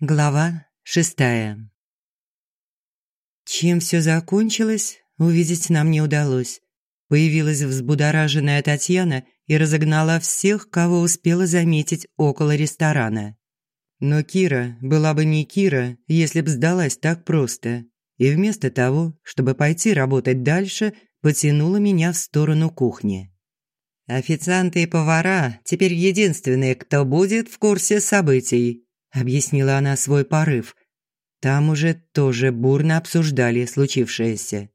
Глава шестая. Чем все закончилось, увидеть нам не удалось. Появилась взбудораженная Татьяна и разогнала всех, кого успела заметить около ресторана. Но Кира была бы не Кира, если б сдалась так просто. И вместо того, чтобы пойти работать дальше, потянула меня в сторону кухни. «Официанты и повара теперь единственные, кто будет в курсе событий», объяснила она свой порыв. Там уже тоже бурно обсуждали случившееся.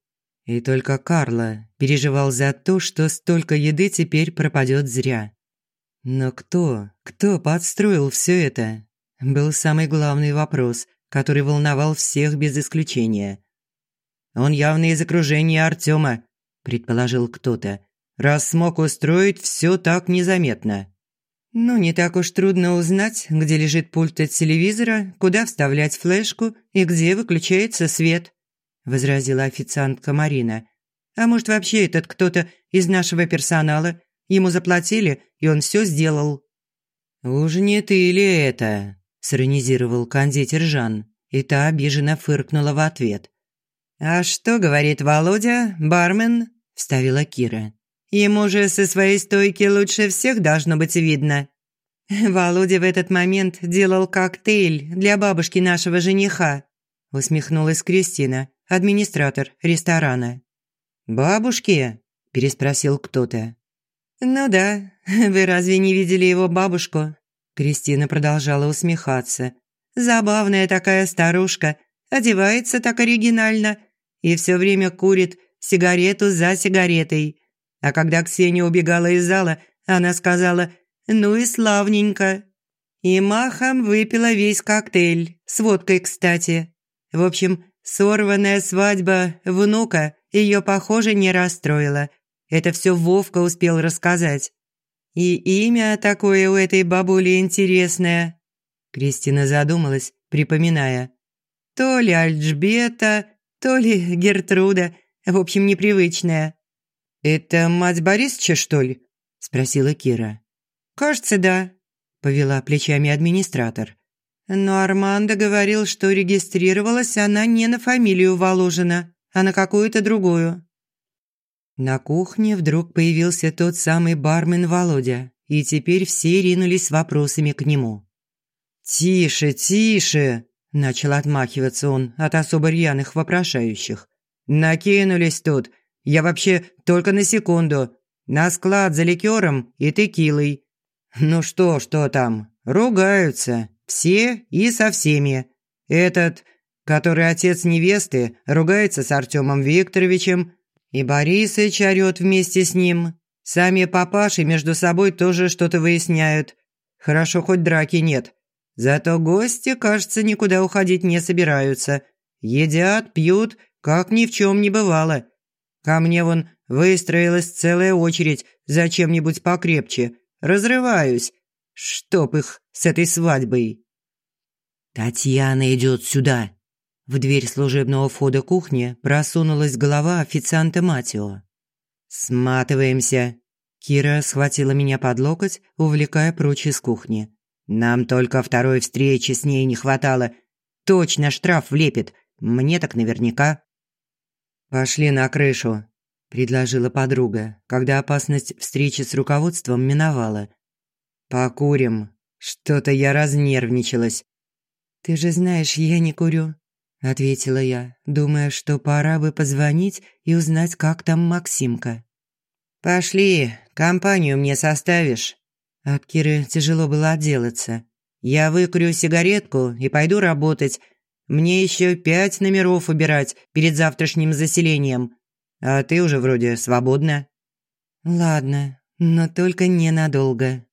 И только Карла переживал за то, что столько еды теперь пропадет зря. Но кто, кто подстроил все это? Был самый главный вопрос, который волновал всех без исключения. «Он явно из окружения Артема», – предположил кто-то, «раз смог устроить все так незаметно». Ну, не так уж трудно узнать, где лежит пульт от телевизора, куда вставлять флешку и где выключается свет, возразила официантка Марина. А может, вообще этот кто-то из нашего персонала? Ему заплатили, и он все сделал. Уж не ты ли это? сиронизировал кондитер Жан, и та обиженно фыркнула в ответ. «А что говорит Володя, бармен?» – вставила Кира. Ему же со своей стойки лучше всех должно быть видно. Володя в этот момент делал коктейль для бабушки нашего жениха, усмехнулась Кристина, администратор ресторана. «Бабушки?» – переспросил кто-то. «Ну да, вы разве не видели его бабушку?» Кристина продолжала усмехаться. «Забавная такая старушка, одевается так оригинально и все время курит сигарету за сигаретой. А когда Ксения убегала из зала, она сказала «Ну и славненько». И махом выпила весь коктейль, с водкой, кстати. В общем, сорванная свадьба внука ее, похоже, не расстроила. Это все Вовка успел рассказать. И имя такое у этой бабули интересное. Кристина задумалась, припоминая. То ли Альджбета, то ли Гертруда, в общем, непривычное. «Это мать Борисовича, что ли?» – спросила Кира. «Кажется, да», – повела плечами администратор. Но Армандо говорил, что регистрировалась она не на фамилию Воложина, а на какую-то другую. На кухне вдруг появился тот самый бармен Володя, и теперь все ринулись с вопросами к нему. «Тише, тише!» – начал отмахиваться он от особо рьяных вопрошающих. «Накинулись тут, я вообще только на секунду. На склад за ликером и текилой. Ну что, что там? Ругаются. Все и со всеми. Этот, который отец невесты, ругается с Артемом Викторовичем. И Борисыч орёт вместе с ним. Сами папаши между собой тоже что-то выясняют. Хорошо, хоть драки нет. Зато гости, кажется, никуда уходить не собираются. Едят, пьют, как ни в чем не бывало. Ко мне вон выстроилась целая очередь за чем-нибудь покрепче. Разрываюсь. Чтоб их с этой свадьбой. «Татьяна идет сюда!» В дверь служебного входа кухни просунулась голова официанта Матио. «Сматываемся!» Кира схватила меня под локоть, увлекая прочь из кухни. «Нам только второй встречи с ней не хватало. Точно штраф влепит. Мне так наверняка». «Пошли на крышу», – предложила подруга, когда опасность встречи с руководством миновала. «Покурим. Что-то я разнервничалась». «Ты же знаешь, я не курю», – ответила я, думая, что пора бы позвонить и узнать, как там Максимка. «Пошли, компанию мне составишь». От Киры тяжело было отделаться. «Я выкурю сигаретку и пойду работать, мне еще пять номеров убирать перед завтрашним заселением. А ты уже вроде свободна». «Ладно, но только ненадолго».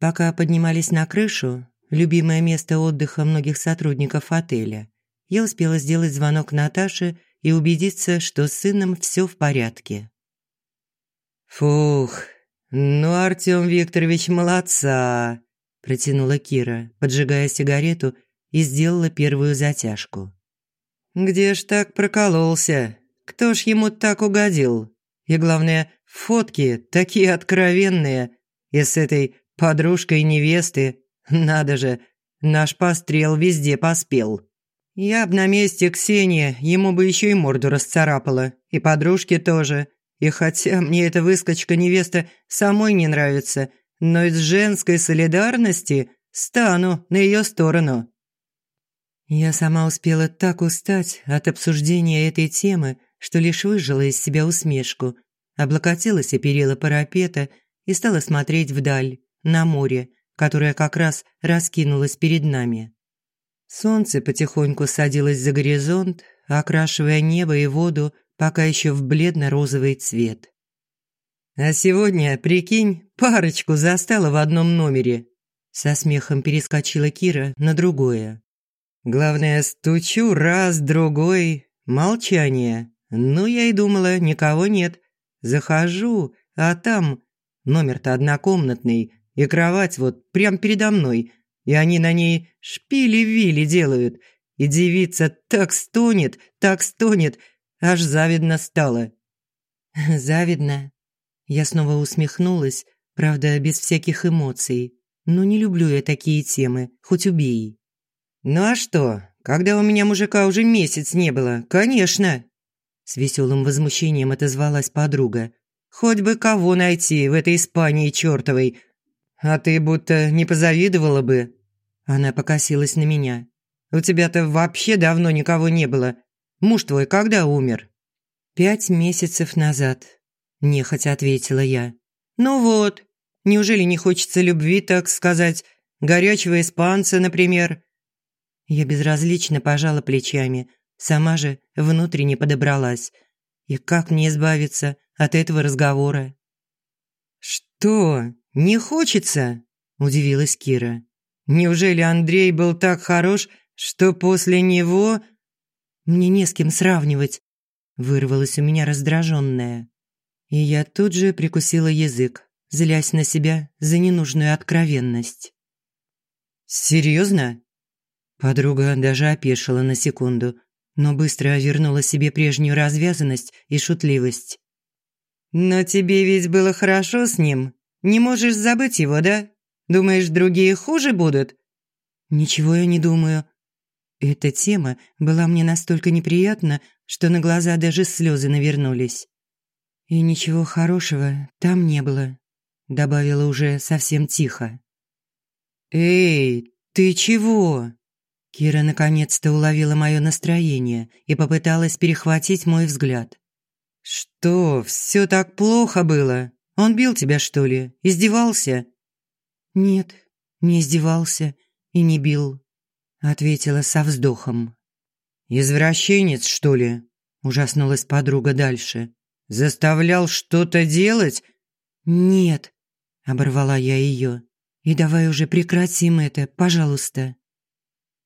Пока поднимались на крышу, любимое место отдыха многих сотрудников отеля, я успела сделать звонок Наташе и убедиться, что с сыном все в порядке. «Фух, ну Артем Викторович молодца!» – протянула Кира, поджигая сигарету и сделала первую затяжку. «Где ж так прокололся? Кто ж ему так угодил? И главное, фотки такие откровенные. И с этой подружкой невесты, надо же, Наш пострел везде поспел. Я б на месте Ксении ему бы еще и морду расцарапала. И подружке тоже. И хотя мне эта выскочка-невеста самой не нравится, но из женской солидарности стану на ее сторону. Я сама успела так устать от обсуждения этой темы, что лишь выжила из себя усмешку, облокотилась о перила парапета и стала смотреть вдаль, на море, которое как раз раскинулось перед нами. Солнце потихоньку садилось за горизонт, окрашивая небо и воду пока еще в бледно-розовый цвет. «А сегодня, прикинь, парочку застала в одном номере», со смехом перескочила Кира на другое. «Главное, стучу раз, другой. Молчание. Ну, я и думала, никого нет. Захожу, а там номер-то однокомнатный, и кровать вот прям передо мной, и они на ней шпили-вили делают, и девица так стонет, так стонет, аж завидно стало. Завидно. Я снова усмехнулась, правда, без всяких эмоций. Но не люблю я такие темы, хоть убей. Ну а что, когда у меня мужика уже месяц не было, конечно. С веселым возмущением отозвалась подруга. Хоть бы кого найти в этой Испании чертовой. А ты будто не позавидовала бы. Она покосилась на меня. У тебя-то вообще давно никого не было. Муж твой когда умер?» «Пять месяцев назад», – нехотя ответила я. «Ну вот, неужели не хочется любви, так сказать, горячего испанца, например?» Я безразлично пожала плечами, сама же внутренне подобралась. И как мне избавиться от этого разговора? «Что, не хочется?» – удивилась Кира. «Неужели Андрей был так хорош, что после него...» Мне не с кем сравнивать», – вырвалась у меня раздраженная. И я тут же прикусила язык, злясь на себя за ненужную откровенность. «Серьезно?» Подруга даже опешила на секунду, но быстро вернула себе прежнюю развязанность и шутливость. «Но тебе ведь было хорошо с ним. Не можешь забыть его, да? Думаешь, другие хуже будут?» «Ничего я не думаю. Эта тема была мне настолько неприятна, что на глаза даже слезы навернулись. «И ничего хорошего там не было», – добавила уже совсем тихо. «Эй, ты чего?» Кира наконец-то уловила мое настроение и попыталась перехватить мой взгляд. «Что, все так плохо было? Он бил тебя, что ли? Издевался?» «Нет, не издевался и не бил ответила со вздохом. «Извращенец, что ли?» – ужаснулась подруга дальше. «Заставлял что-то делать?» «Нет», – оборвала я ее. «И давай уже прекратим это, пожалуйста».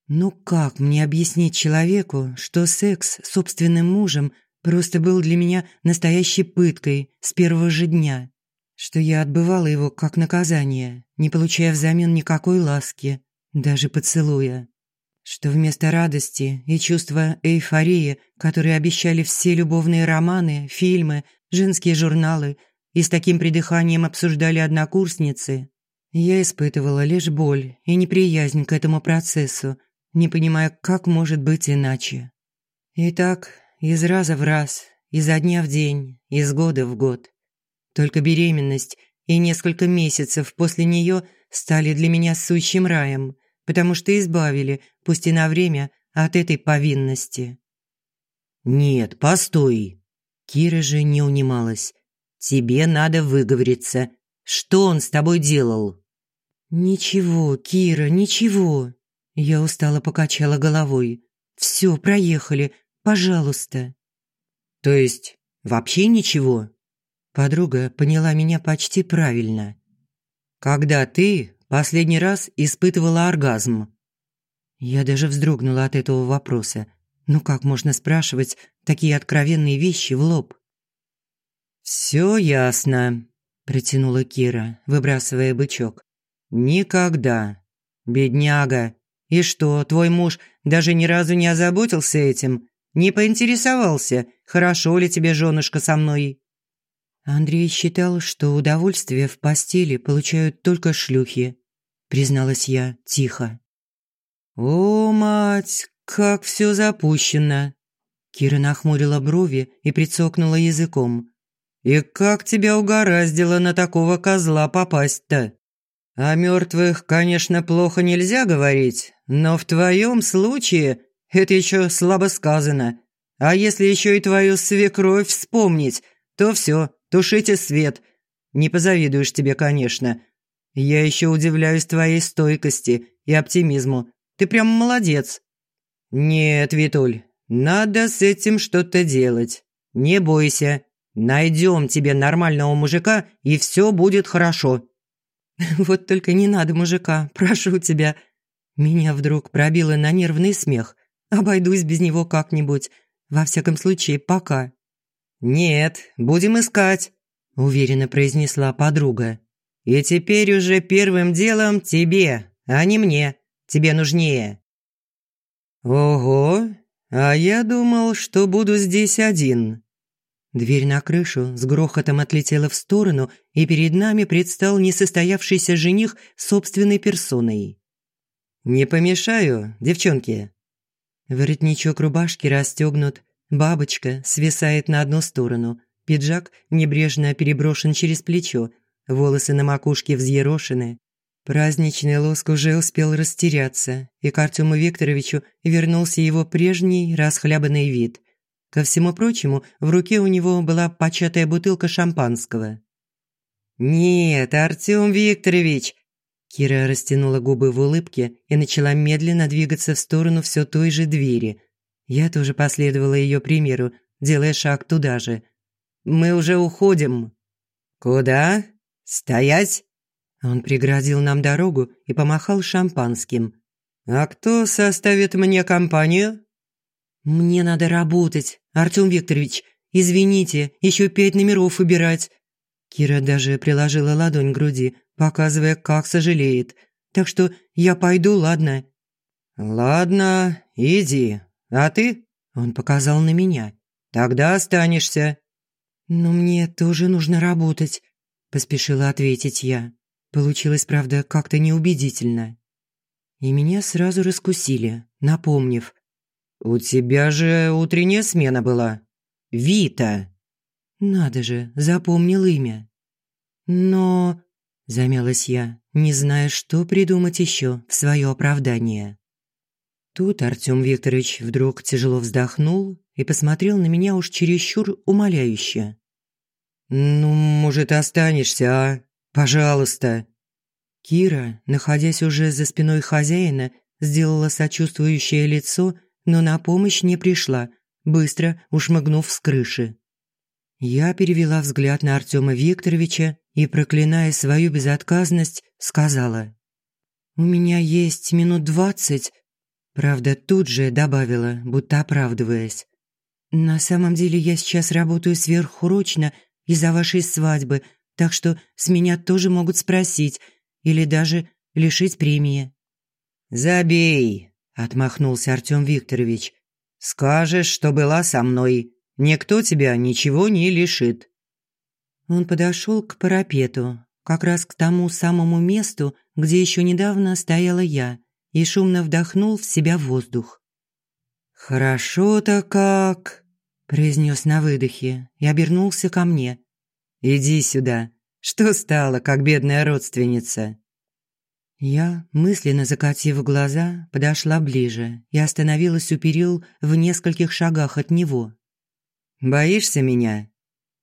Ну как мне объяснить человеку, что секс с собственным мужем просто был для меня настоящей пыткой с первого же дня? Что я отбывала его как наказание, не получая взамен никакой ласки, даже поцелуя? что вместо радости и чувства эйфории, которые обещали все любовные романы, фильмы, женские журналы и с таким придыханием обсуждали однокурсницы, я испытывала лишь боль и неприязнь к этому процессу, не понимая, как может быть иначе. И так, из раза в раз, изо дня в день, из года в год. Только беременность и несколько месяцев после нее стали для меня сущим раем – потому что избавили, пусть и на время, от этой повинности. «Нет, постой!» Кира же не унималась. «Тебе надо выговориться. Что он с тобой делал?» «Ничего, Кира, ничего!» Я устало покачала головой. «Все, проехали. Пожалуйста». «То есть вообще ничего?» Подруга поняла меня почти правильно. «Когда ты последний раз испытывала оргазм? Я даже вздрогнула от этого вопроса. Ну как можно спрашивать такие откровенные вещи в лоб? «Все ясно», – протянула Кира, выбрасывая бычок. «Никогда. Бедняга. И что, твой муж даже ни разу не озаботился этим? Не поинтересовался, хорошо ли тебе, женушка, со мной?» Андрей считал, что удовольствие в постели получают только шлюхи, призналась я тихо. «О, мать, как все запущено!» Кира нахмурила брови и прицокнула языком. «И как тебя угораздило на такого козла попасть-то? О мертвых, конечно, плохо нельзя говорить, но в твоем случае это еще слабо сказано. А если еще и твою свекровь вспомнить, то все, тушите свет. Не позавидуешь тебе, конечно. Я еще удивляюсь твоей стойкости и оптимизму. Ты прям молодец. Нет, Витуль, надо с этим что-то делать. Не бойся. Найдем тебе нормального мужика, и все будет хорошо. Вот только не надо мужика, прошу тебя. Меня вдруг пробило на нервный смех. Обойдусь без него как-нибудь. Во всяком случае, пока. «Нет, будем искать», – уверенно произнесла подруга. «И теперь уже первым делом тебе, а не мне. Тебе нужнее». «Ого, а я думал, что буду здесь один». Дверь на крышу с грохотом отлетела в сторону, и перед нами предстал несостоявшийся жених собственной персоной. «Не помешаю, девчонки?» Воротничок рубашки расстегнут, бабочка свисает на одну сторону, пиджак небрежно переброшен через плечо, волосы на макушке взъерошены. Праздничный лоск уже успел растеряться, и к Артему Викторовичу вернулся его прежний расхлябанный вид. Ко всему прочему, в руке у него была початая бутылка шампанского. «Нет, Артем Викторович!» Кира растянула губы в улыбке и начала медленно двигаться в сторону все той же двери. Я тоже последовала ее примеру, делая шаг туда же. «Мы уже уходим». «Куда? Стоять?» Он преградил нам дорогу и помахал шампанским. «А кто составит мне компанию?» «Мне надо работать, Артем Викторович. Извините, еще пять номеров убирать». Кира даже приложила ладонь к груди, показывая, как сожалеет. «Так что я пойду, ладно?» «Ладно, иди. А ты?» Он показал на меня. «Тогда останешься». «Но мне тоже нужно работать», – поспешила ответить я. Получилось, правда, как-то неубедительно. И меня сразу раскусили, напомнив. «У тебя же утренняя смена была. Вита». Надо же, запомнил имя. Но замялась я, не зная, что придумать еще в свое оправдание. Тут Артем Викторович вдруг тяжело вздохнул и посмотрел на меня уж чересчур умоляюще. «Ну, может, останешься, а? Пожалуйста». Кира, находясь уже за спиной хозяина, сделала сочувствующее лицо, но на помощь не пришла, быстро ушмыгнув с крыши. Я перевела взгляд на Артема Викторовича и, проклиная свою безотказность, сказала. «У меня есть минут двадцать». Правда, тут же добавила, будто оправдываясь. «На самом деле я сейчас работаю сверхурочно из-за вашей свадьбы, так что с меня тоже могут спросить или даже лишить премии». «Забей», – отмахнулся Артем Викторович. «Скажешь, что была со мной. Никто тебя ничего не лишит». Он подошел к парапету, как раз к тому самому месту, где еще недавно стояла я, и шумно вдохнул в себя воздух. «Хорошо-то как!» – произнес на выдохе и обернулся ко мне. «Иди сюда. Что стало, как бедная родственница?» Я, мысленно закатив глаза, подошла ближе и остановилась у перил в нескольких шагах от него. Боишься меня?»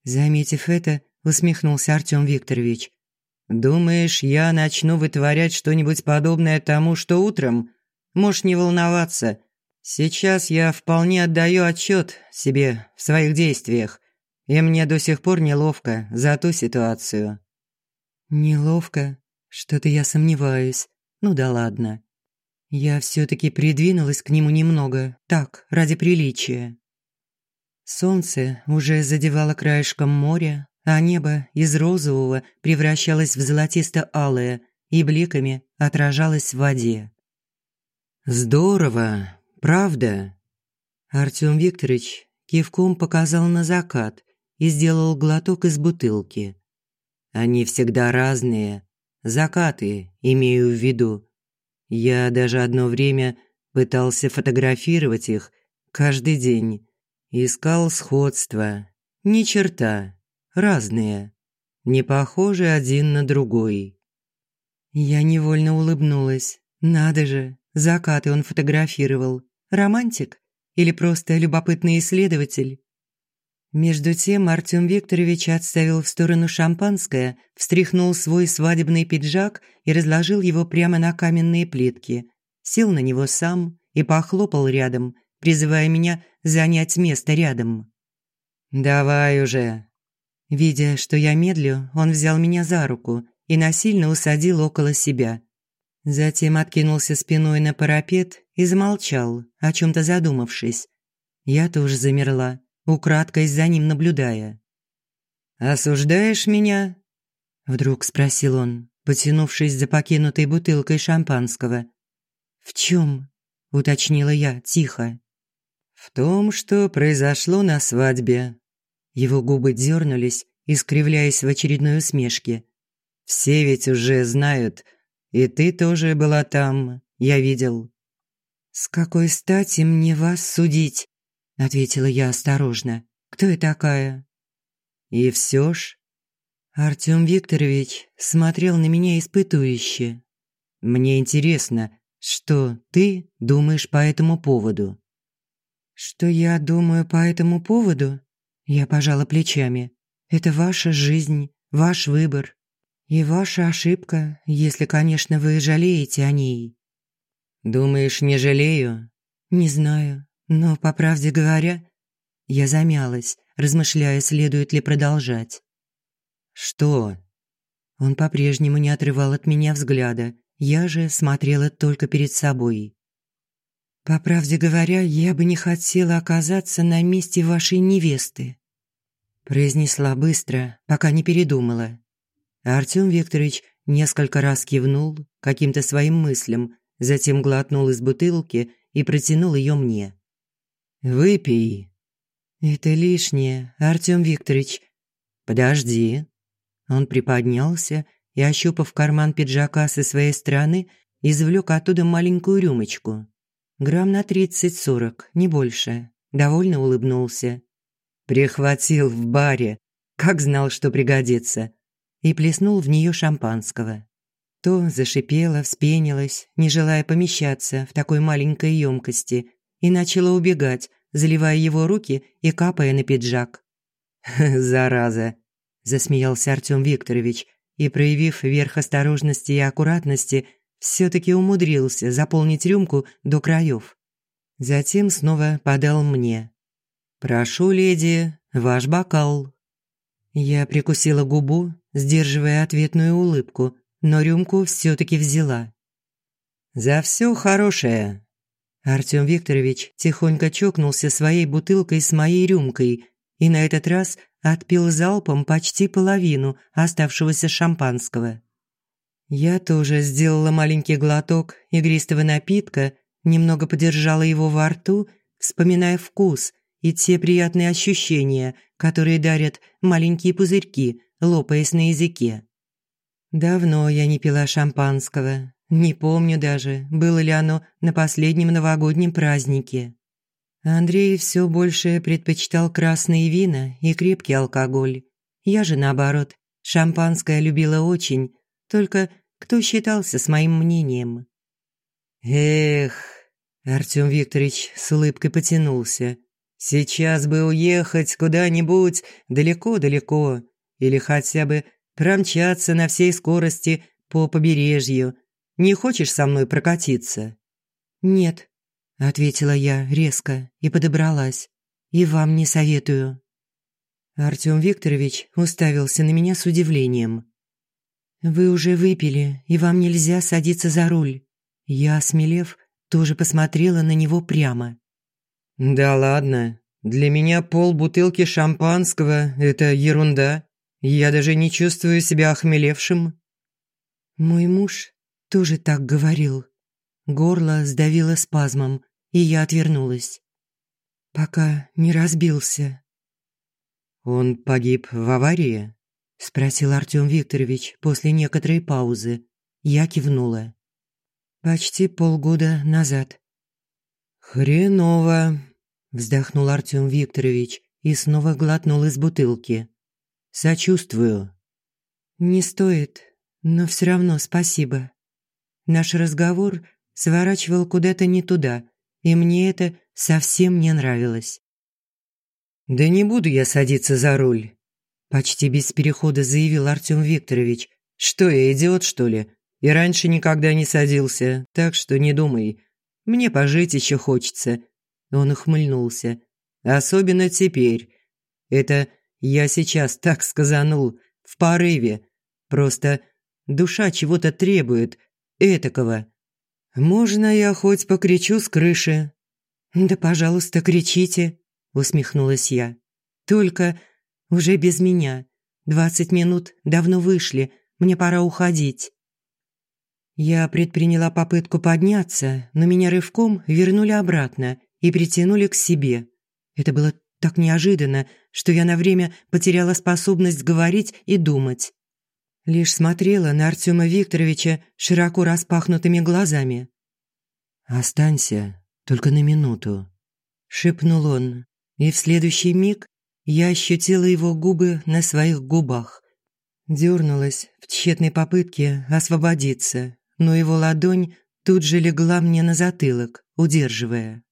Заметив это, усмехнулся Артём Викторович. «Думаешь, я начну вытворять что-нибудь подобное тому, что утром? Можешь не волноваться. Сейчас я вполне отдаю отчет себе в своих действиях, и мне до сих пор неловко за ту ситуацию». «Неловко? Что-то я сомневаюсь. Ну да ладно». Я все таки придвинулась к нему немного, так, ради приличия. Солнце уже задевало краешком моря, а небо из розового превращалось в золотисто-алое и бликами отражалось в воде. «Здорово, правда?» Артём Викторович кивком показал на закат и сделал глоток из бутылки. «Они всегда разные. Закаты, имею в виду. Я даже одно время пытался фотографировать их каждый день. Искал сходства. Ни черта. Разные. Не похожи один на другой. Я невольно улыбнулась. Надо же, закаты он фотографировал. Романтик? Или просто любопытный исследователь? Между тем Артём Викторович отставил в сторону шампанское, встряхнул свой свадебный пиджак и разложил его прямо на каменные плитки. Сел на него сам и похлопал рядом, призывая меня занять место рядом. «Давай уже». Видя, что я медлю, он взял меня за руку и насильно усадил около себя. Затем откинулся спиной на парапет и замолчал, о чем то задумавшись. Я тоже замерла украдкой за ним наблюдая. «Осуждаешь меня?» Вдруг спросил он, потянувшись за покинутой бутылкой шампанского. «В чем?» – уточнила я тихо. «В том, что произошло на свадьбе». Его губы дернулись, искривляясь в очередной усмешке. «Все ведь уже знают, и ты тоже была там, я видел». «С какой стати мне вас судить?» ответила я осторожно. Кто я такая? И все ж Артём Викторович смотрел на меня испытующе. Мне интересно, что ты думаешь по этому поводу? Что я думаю по этому поводу? Я пожала плечами. Это ваша жизнь, ваш выбор и ваша ошибка, если, конечно, вы жалеете о ней. Думаешь, не жалею? Не знаю. Но, по правде говоря, я замялась, размышляя, следует ли продолжать. «Что?» Он по-прежнему не отрывал от меня взгляда, я же смотрела только перед собой. «По правде говоря, я бы не хотела оказаться на месте вашей невесты», произнесла быстро, пока не передумала. Артём Викторович несколько раз кивнул каким-то своим мыслям, затем глотнул из бутылки и протянул ее мне. Выпей. Это лишнее, Артём Викторович. Подожди. Он приподнялся и, ощупав карман пиджака со своей стороны, извлёк оттуда маленькую рюмочку. Грамм на тридцать-сорок, не больше. Довольно улыбнулся. Прихватил в баре, как знал, что пригодится, и плеснул в неё шампанского. То зашипела, вспенилась, не желая помещаться в такой маленькой емкости, и начала убегать, заливая его руки и капая на пиджак. «Зараза!» – засмеялся Артём Викторович и, проявив верх осторожности и аккуратности, всё-таки умудрился заполнить рюмку до краев. Затем снова подал мне. «Прошу, леди, ваш бокал». Я прикусила губу, сдерживая ответную улыбку, но рюмку всё-таки взяла. «За всё хорошее, Артём Викторович тихонько чокнулся своей бутылкой с моей рюмкой и на этот раз отпил залпом почти половину оставшегося шампанского. Я тоже сделала маленький глоток игристого напитка, немного подержала его во рту, вспоминая вкус и те приятные ощущения, которые дарят маленькие пузырьки, лопаясь на языке. Давно я не пила шампанского, не помню даже, было ли оно на последнем новогоднем празднике. Андрей все больше предпочитал красные вина и крепкий алкоголь. Я же, наоборот, шампанское любила очень, только кто считался с моим мнением. «Эх!» – Артём Викторович с улыбкой потянулся. «Сейчас бы уехать куда-нибудь далеко-далеко или хотя бы промчаться на всей скорости по побережью, не хочешь со мной прокатиться?» «Нет», – ответила я резко и подобралась. «И вам не советую». Артём Викторович уставился на меня с удивлением. «Вы уже выпили, и вам нельзя садиться за руль». Я, осмелев, тоже посмотрела на него прямо. «Да ладно, для меня полбутылки шампанского – это ерунда. Я даже не чувствую себя охмелевшим». Мой муж тоже так говорил. Горло сдавило спазмом, и я отвернулась. Пока не разбился. «Он погиб в аварии?» – спросил Артём Викторович после некоторой паузы. Я кивнула. Почти полгода назад. «Хреново», – вздохнул Артём Викторович и снова глотнул из бутылки. «Сочувствую». «Не стоит, но все равно спасибо». Наш разговор сворачивал куда-то не туда, и мне это совсем не нравилось. «Да не буду я садиться за руль», – почти без перехода заявил Артём Викторович. «Что я, идиот, что ли? И раньше никогда не садился, так что не думай. Мне пожить еще хочется». Он ухмыльнулся. «Особенно теперь. Это я сейчас так сказанул, в порыве. Просто душа чего-то требует, этакого. Можно я хоть покричу с крыши?» «Да, пожалуйста, кричите», усмехнулась я. Только уже без меня. Двадцать минут давно вышли, мне пора уходить. Я предприняла попытку подняться, но меня рывком вернули обратно и притянули к себе. Это было так неожиданно, что я на время потеряла способность говорить и думать. Лишь смотрела на Артема Викторовича широко распахнутыми глазами. «Останься только на минуту», – шепнул он, и в следующий миг я ощутила его губы на своих губах. Дёрнулась в тщетной попытке освободиться, но его ладонь тут же легла мне на затылок, удерживая.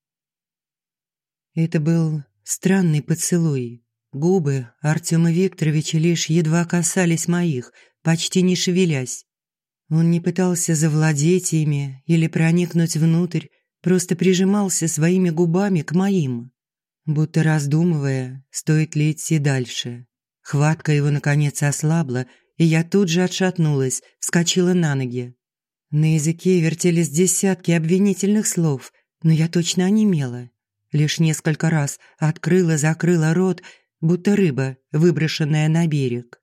Это был странный поцелуй. Губы Артема Викторовича лишь едва касались моих, почти не шевелясь. Он не пытался завладеть ими или проникнуть внутрь, просто прижимался своими губами к моим будто раздумывая, стоит ли идти дальше. Хватка его наконец ослабла, и я тут же отшатнулась, вскочила на ноги. На языке вертелись десятки обвинительных слов, но я точно онемела. Лишь несколько раз открыла-закрыла рот, будто рыба, выброшенная на берег.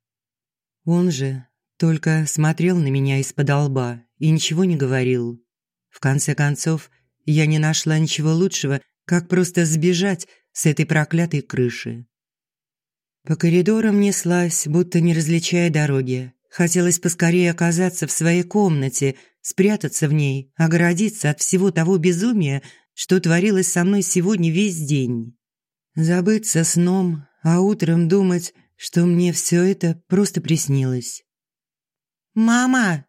Он же только смотрел на меня из-под лба и ничего не говорил. В конце концов, я не нашла ничего лучшего, как просто сбежать с этой проклятой крыши. По коридорам неслась, будто не различая дороги. Хотелось поскорее оказаться в своей комнате, спрятаться в ней, огородиться от всего того безумия, что творилось со мной сегодня весь день. Забыться сном, а утром думать, что мне все это просто приснилось. «Мама!»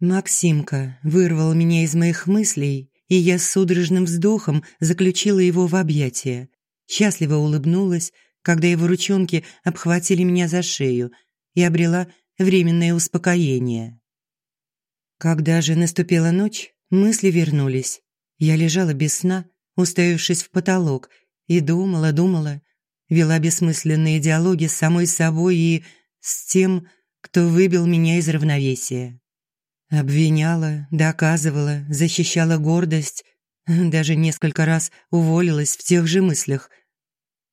Максимка вырвал меня из моих мыслей, и я с судорожным вздохом заключила его в объятия счастливо улыбнулась, когда его ручонки обхватили меня за шею и обрела временное успокоение. Когда же наступила ночь, мысли вернулись. Я лежала без сна, уставившись в потолок, и думала, думала, вела бессмысленные диалоги с самой собой и с тем, кто выбил меня из равновесия. Обвиняла, доказывала, защищала гордость, даже несколько раз уволилась в тех же мыслях –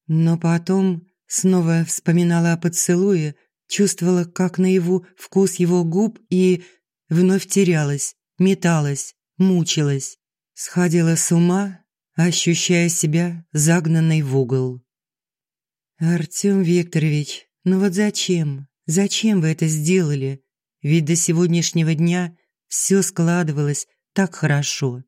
но потом снова вспоминала о поцелуе, чувствовала, как наяву вкус его губ и вновь терялась, металась, мучилась, сходила с ума, ощущая себя загнанной в угол. «Артём Викторович, ну вот зачем? Зачем вы это сделали? Ведь до сегодняшнего дня все складывалось так хорошо.